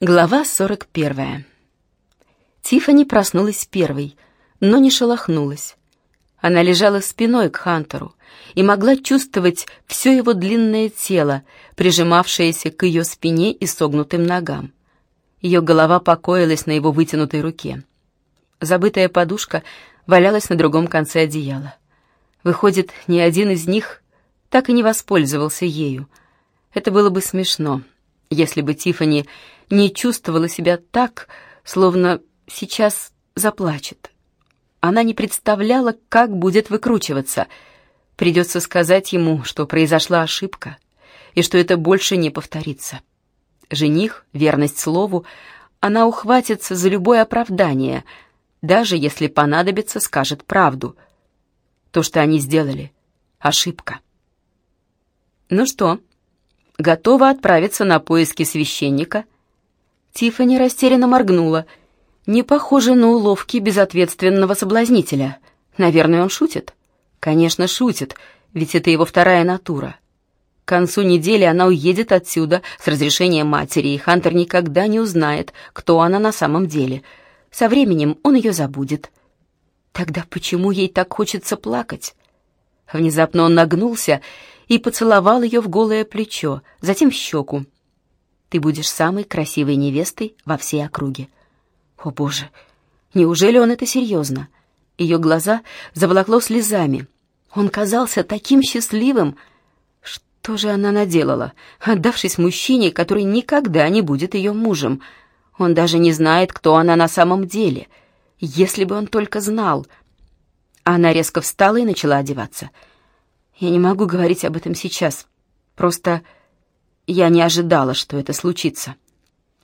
Глава 41. Тиффани проснулась первой, но не шелохнулась. Она лежала спиной к Хантеру и могла чувствовать все его длинное тело, прижимавшееся к ее спине и согнутым ногам. Ее голова покоилась на его вытянутой руке. Забытая подушка валялась на другом конце одеяла. Выходит, ни один из них так и не воспользовался ею. Это было бы смешно, если бы Тифани не чувствовала себя так, словно сейчас заплачет. Она не представляла, как будет выкручиваться. Придется сказать ему, что произошла ошибка, и что это больше не повторится. Жених, верность слову, она ухватится за любое оправдание, даже если понадобится, скажет правду. То, что они сделали — ошибка. «Ну что, готова отправиться на поиски священника?» Тиффани растерянно моргнула. «Не похоже на уловки безответственного соблазнителя. Наверное, он шутит?» «Конечно, шутит, ведь это его вторая натура». К концу недели она уедет отсюда с разрешения матери, и Хантер никогда не узнает, кто она на самом деле. Со временем он ее забудет. Тогда почему ей так хочется плакать? Внезапно он нагнулся и поцеловал ее в голое плечо, затем в щеку. «Ты будешь самой красивой невестой во всей округе». «О, Боже! Неужели он это серьезно?» Ее глаза заволокло слезами. Он казался таким счастливым. Что же она наделала, отдавшись мужчине, который никогда не будет ее мужем? Он даже не знает, кто она на самом деле. Если бы он только знал. Она резко встала и начала одеваться — я не могу говорить об этом сейчас. Просто я не ожидала, что это случится.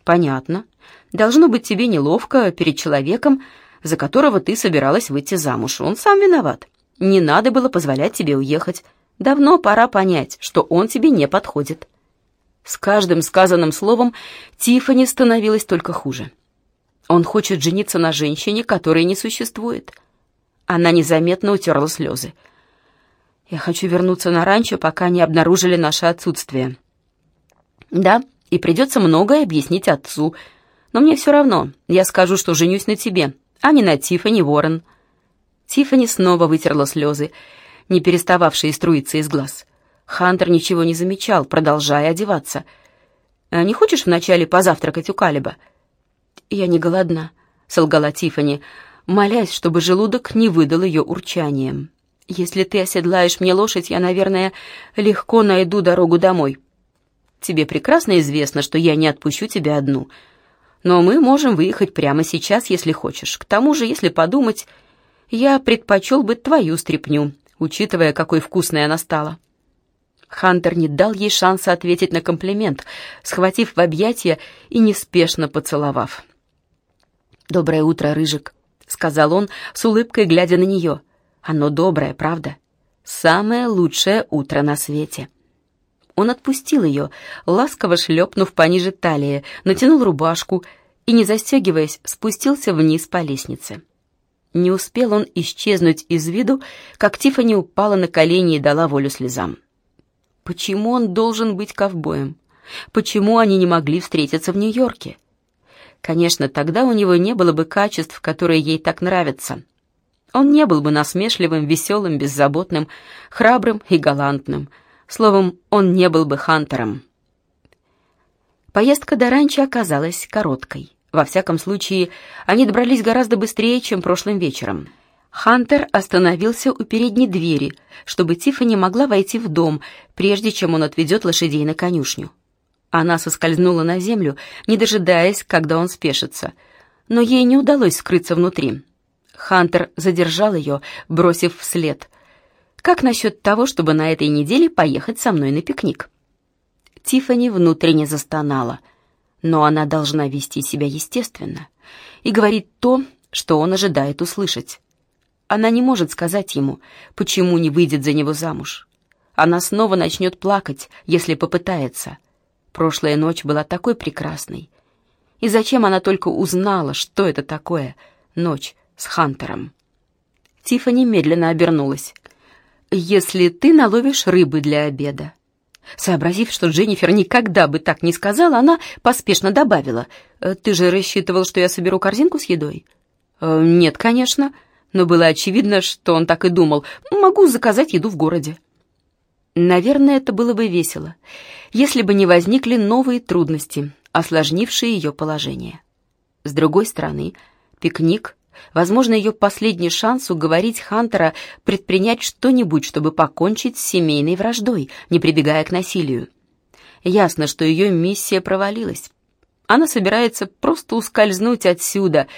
Понятно. Должно быть тебе неловко перед человеком, за которого ты собиралась выйти замуж. Он сам виноват. Не надо было позволять тебе уехать. Давно пора понять, что он тебе не подходит. С каждым сказанным словом Тиффани становилось только хуже. Он хочет жениться на женщине, которой не существует. Она незаметно утерла слезы. Я хочу вернуться на ранчо, пока не обнаружили наше отсутствие. Да, и придется многое объяснить отцу. Но мне все равно. Я скажу, что женюсь на тебе, а не на Тиффани Ворон. Тиффани снова вытерла слезы, не перестававшие струиться из глаз. Хантер ничего не замечал, продолжая одеваться. «А «Не хочешь вначале позавтракать у Калиба?» «Я не голодна», — солгала Тиффани, молясь, чтобы желудок не выдал ее урчанием. Если ты оседлаешь мне лошадь, я, наверное, легко найду дорогу домой. Тебе прекрасно известно, что я не отпущу тебя одну. Но мы можем выехать прямо сейчас, если хочешь. К тому же, если подумать, я предпочел бы твою стряпню, учитывая, какой вкусной она стала». Хантер не дал ей шанса ответить на комплимент, схватив в объятия и неспешно поцеловав. «Доброе утро, Рыжик», — сказал он, с улыбкой глядя на нее. Оно доброе, правда? Самое лучшее утро на свете. Он отпустил ее, ласково шлепнув пониже талии, натянул рубашку и, не застегиваясь, спустился вниз по лестнице. Не успел он исчезнуть из виду, как Тиффани упала на колени и дала волю слезам. Почему он должен быть ковбоем? Почему они не могли встретиться в Нью-Йорке? Конечно, тогда у него не было бы качеств, которые ей так нравятся. Он не был бы насмешливым, веселым, беззаботным, храбрым и галантным. Словом, он не был бы хантером. Поездка до ранчо оказалась короткой. Во всяком случае, они добрались гораздо быстрее, чем прошлым вечером. Хантер остановился у передней двери, чтобы Тиффани могла войти в дом, прежде чем он отведет лошадей на конюшню. Она соскользнула на землю, не дожидаясь, когда он спешится, но ей не удалось скрыться внутри. Хантер задержал ее, бросив вслед. «Как насчет того, чтобы на этой неделе поехать со мной на пикник?» Тиффани внутренне застонала, но она должна вести себя естественно и говорить то, что он ожидает услышать. Она не может сказать ему, почему не выйдет за него замуж. Она снова начнет плакать, если попытается. Прошлая ночь была такой прекрасной. И зачем она только узнала, что это такое ночь с Хантером. Тиффани медленно обернулась. «Если ты наловишь рыбы для обеда, Сообразив, что Дженнифер никогда бы так не сказала, она поспешно добавила. «Э, «Ты же рассчитывал, что я соберу корзинку с едой?» «Э, «Нет, конечно», но было очевидно, что он так и думал. «Могу заказать еду в городе». Наверное, это было бы весело, если бы не возникли новые трудности, осложнившие ее положение. С другой стороны, пикник, возможно, ее последний шанс уговорить Хантера предпринять что-нибудь, чтобы покончить с семейной враждой, не прибегая к насилию. Ясно, что ее миссия провалилась. Она собирается просто ускользнуть отсюда,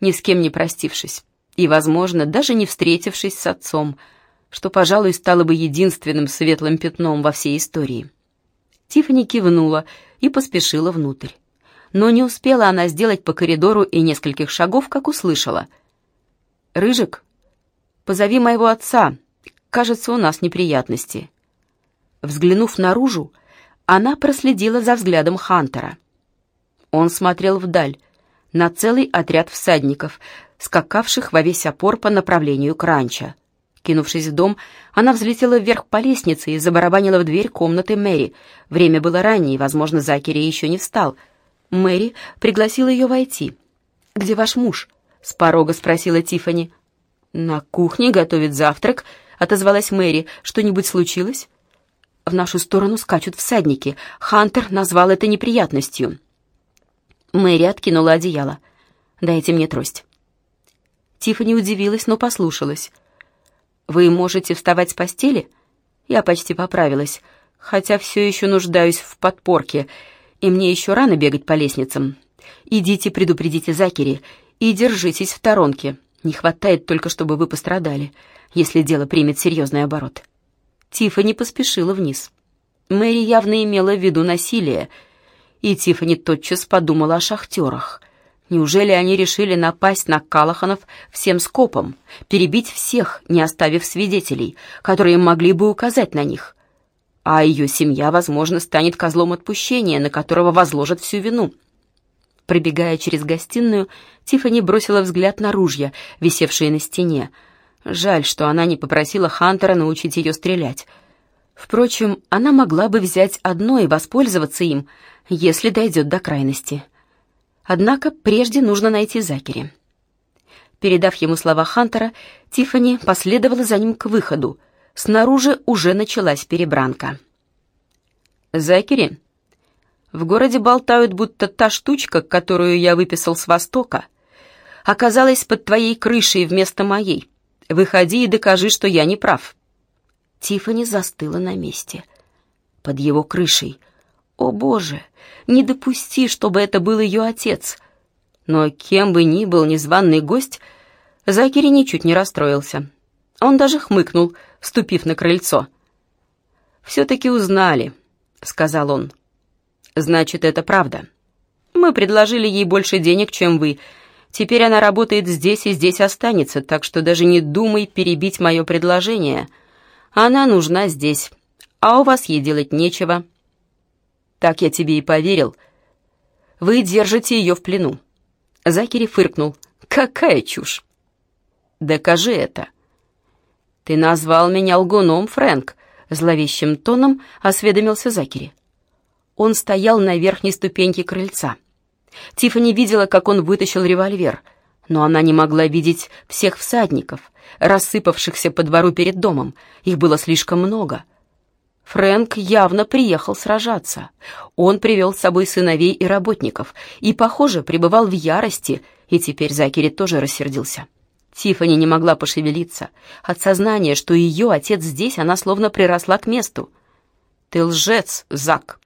ни с кем не простившись, и, возможно, даже не встретившись с отцом – что, пожалуй, стало бы единственным светлым пятном во всей истории. Тиффани кивнула и поспешила внутрь. Но не успела она сделать по коридору и нескольких шагов, как услышала. «Рыжик, позови моего отца. Кажется, у нас неприятности». Взглянув наружу, она проследила за взглядом Хантера. Он смотрел вдаль, на целый отряд всадников, скакавших во весь опор по направлению к ранчо. Кинувшись в дом, она взлетела вверх по лестнице и забарабанила в дверь комнаты Мэри. Время было раннее, возможно, Закери еще не встал. Мэри пригласила ее войти. «Где ваш муж?» — с порога спросила Тифани. «На кухне готовит завтрак», — отозвалась Мэри. «Что-нибудь случилось?» «В нашу сторону скачут всадники. Хантер назвал это неприятностью». Мэри откинула одеяло. «Дайте мне трость». Тифани удивилась, но послушалась. Вы можете вставать с постели? Я почти поправилась, хотя все еще нуждаюсь в подпорке, и мне еще рано бегать по лестницам. Идите предупредите Закери и держитесь в сторонке. Не хватает только, чтобы вы пострадали, если дело примет серьезный оборот. Тиффани поспешила вниз. Мэри явно имела в виду насилие, и Тиффани тотчас подумала о шахтерах — Неужели они решили напасть на Калаханов всем скопом, перебить всех, не оставив свидетелей, которые могли бы указать на них? А ее семья, возможно, станет козлом отпущения, на которого возложат всю вину. Пробегая через гостиную, Тиффани бросила взгляд на ружья, висевшие на стене. Жаль, что она не попросила Хантера научить ее стрелять. Впрочем, она могла бы взять одно и воспользоваться им, если дойдет до крайности. Однако прежде нужно найти Закери. Передав ему слова Хантера, Тиффани последовала за ним к выходу. Снаружи уже началась перебранка. «Закери, в городе болтают, будто та штучка, которую я выписал с Востока, оказалась под твоей крышей вместо моей. Выходи и докажи, что я не прав». Тиффани застыла на месте. Под его крышей — о, Боже, не допусти, чтобы это был ее отец. Но кем бы ни был незваный гость, Закери ничуть не расстроился. Он даже хмыкнул, ступив на крыльцо. «Все-таки узнали», — сказал он. «Значит, это правда. Мы предложили ей больше денег, чем вы. Теперь она работает здесь и здесь останется, так что даже не думай перебить мое предложение. Она нужна здесь, а у вас ей делать нечего». Так я тебе и поверил. Вы держите ее в плену. Закери фыркнул. Какая чушь! Докажи это. Ты назвал меня лгуном, Фрэнк, зловещим тоном осведомился Закери. Он стоял на верхней ступеньке крыльца. Тиффани видела, как он вытащил револьвер, но она не могла видеть всех всадников, рассыпавшихся по двору перед домом. Их было слишком много. Фрэнк явно приехал сражаться. Он привел с собой сыновей и работников, и, похоже, пребывал в ярости, и теперь Закери тоже рассердился. Тиффани не могла пошевелиться. От сознания, что ее отец здесь, она словно приросла к месту. «Ты лжец, Зак.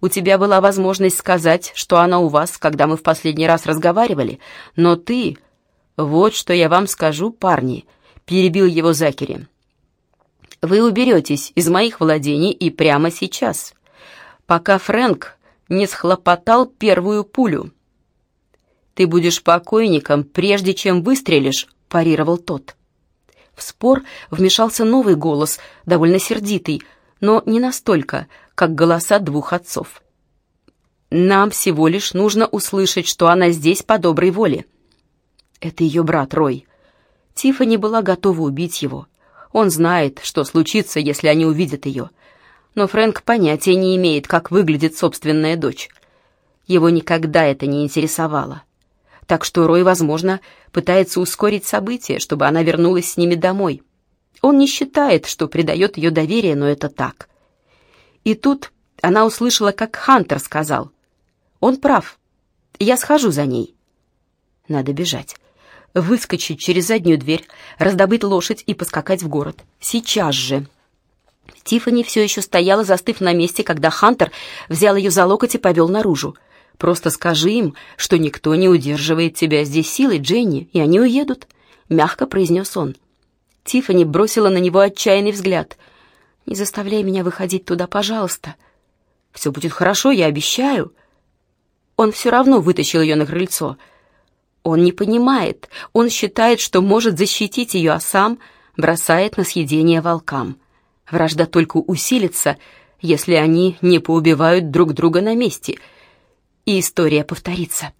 У тебя была возможность сказать, что она у вас, когда мы в последний раз разговаривали, но ты... Вот что я вам скажу, парни», — перебил его Закери. Вы уберетесь из моих владений и прямо сейчас, пока Фрэнк не схлопотал первую пулю. Ты будешь покойником, прежде чем выстрелишь, парировал тот. В спор вмешался новый голос, довольно сердитый, но не настолько, как голоса двух отцов. Нам всего лишь нужно услышать, что она здесь по доброй воле. Это ее брат Рой. Тиффани была готова убить его. Он знает, что случится, если они увидят ее. но Фрэнк понятия не имеет, как выглядит собственная дочь. Его никогда это не интересовало. Так что Рой, возможно, пытается ускорить события, чтобы она вернулась с ними домой. Он не считает, что придает ее доверие, но это так. И тут она услышала, как Хантер сказал. «Он прав. Я схожу за ней». Надо бежать. Выскочить через заднюю дверь, раздобыть лошадь и поскакать в город. Сейчас же. Тиффани все еще стояла, застыв на месте, когда Хантер взял ее за локоть и повел наружу. «Просто скажи им, что никто не удерживает тебя здесь силой, Дженни, и они уедут», — мягко произнес он. Тиффани бросила на него отчаянный взгляд. «Не заставляй меня выходить туда, пожалуйста. Все будет хорошо, я обещаю». Он все равно вытащил ее на крыльцо. Он не понимает, он считает, что может защитить ее, а сам бросает на съедение волкам. Вражда только усилится, если они не поубивают друг друга на месте. И история повторится.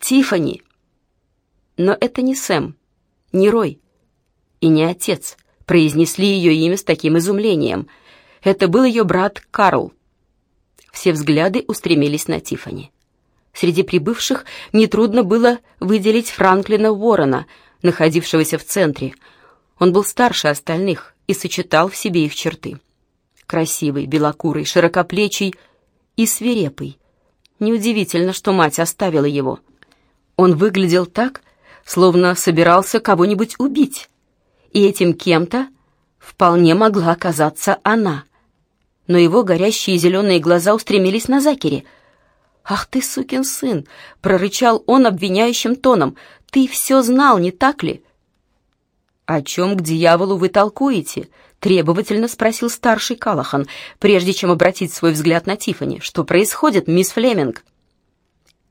Тифани. Но это не Сэм, не Рой и не отец произнесли ее имя с таким изумлением. Это был ее брат Карл. Все взгляды устремились на Тифани. Среди прибывших нетрудно было выделить Франклина Уоррена, находившегося в центре. Он был старше остальных, и сочетал в себе их черты. Красивый, белокурый, широкоплечий и свирепый. Неудивительно, что мать оставила его. Он выглядел так, словно собирался кого-нибудь убить. И этим кем-то вполне могла оказаться она. Но его горящие зеленые глаза устремились на Закере. «Ах ты, сукин сын!» — прорычал он обвиняющим тоном. «Ты все знал, не так ли?» «О чем к дьяволу вы толкуете?» — требовательно спросил старший Калахан, прежде чем обратить свой взгляд на Тифани. «Что происходит, мисс Флеминг?»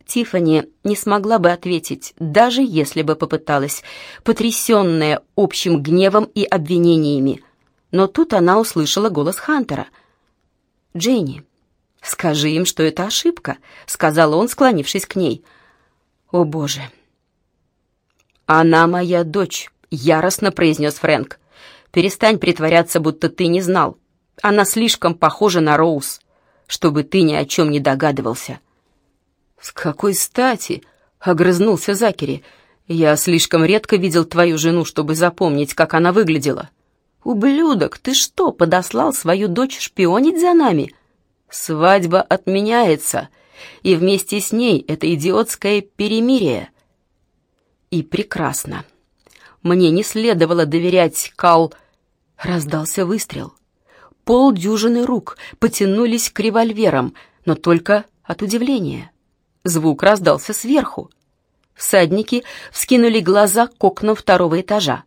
Тифани не смогла бы ответить, даже если бы попыталась, потрясенная общим гневом и обвинениями. Но тут она услышала голос Хантера. «Дженни, скажи им, что это ошибка», — сказал он, склонившись к ней. «О, Боже!» «Она моя дочь», яростно произнес Фрэнк. «Перестань притворяться, будто ты не знал. Она слишком похожа на Роуз, чтобы ты ни о чем не догадывался». «С какой стати?» — огрызнулся Закери. «Я слишком редко видел твою жену, чтобы запомнить, как она выглядела». «Ублюдок, ты что, подослал свою дочь шпионить за нами?» «Свадьба отменяется, и вместе с ней это идиотское перемирие». «И прекрасно». Мне не следовало доверять Кал. Раздался выстрел. Полдюжины рук потянулись к револьверам, но только от удивления. Звук раздался сверху. Всадники вскинули глаза к окнам второго этажа.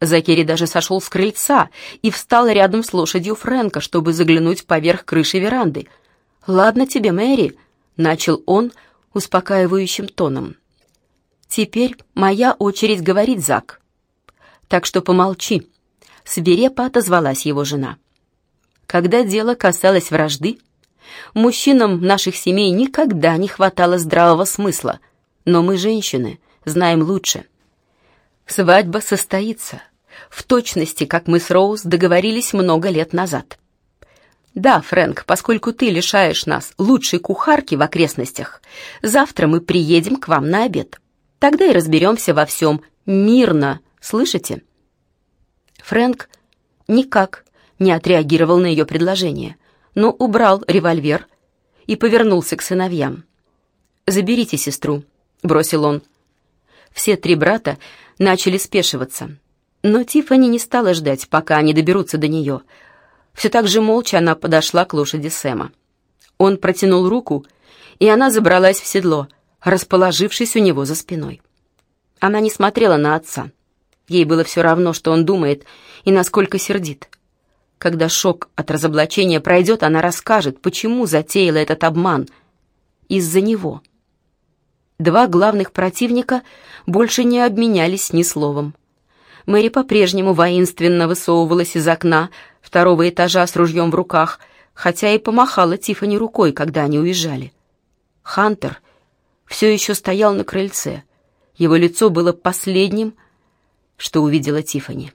Закери даже сошел с крыльца и встал рядом с лошадью Фрэнка, чтобы заглянуть поверх крыши веранды. «Ладно тебе, Мэри», — начал он успокаивающим тоном. «Теперь моя очередь говорить, Зак. Так что помолчи», — свирепо отозвалась его жена. Когда дело касалось вражды, мужчинам наших семей никогда не хватало здравого смысла, но мы, женщины, знаем лучше. Свадьба состоится, в точности, как мы с Роуз договорились много лет назад. Да, Фрэнк, поскольку ты лишаешь нас лучшей кухарки в окрестностях, завтра мы приедем к вам на обед. Тогда и разберемся во всем. Мирно, слышите?» Фрэнк никак не отреагировал на ее предложение, но убрал револьвер и повернулся к сыновьям. «Заберите сестру», — бросил он. Все три брата начали спешиваться, но Тиффани не стала ждать, пока они доберутся до нее. Все так же молча она подошла к лошади Сэма. Он протянул руку, и она забралась в седло — расположившись у него за спиной. Она не смотрела на отца. Ей было все равно, что он думает и насколько сердит. Когда шок от разоблачения пройдет, она расскажет, почему затеяла этот обман. Из-за него. Два главных противника больше не обменялись ни словом. Мэри по-прежнему воинственно высовывалась из окна второго этажа с ружьем в руках, хотя и помахала Тиффани рукой, когда они уезжали. Хантер все еще стоял на крыльце. Его лицо было последним, что увидела Тифани.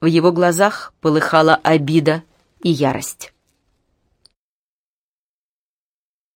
В его глазах полыхала обида и ярость.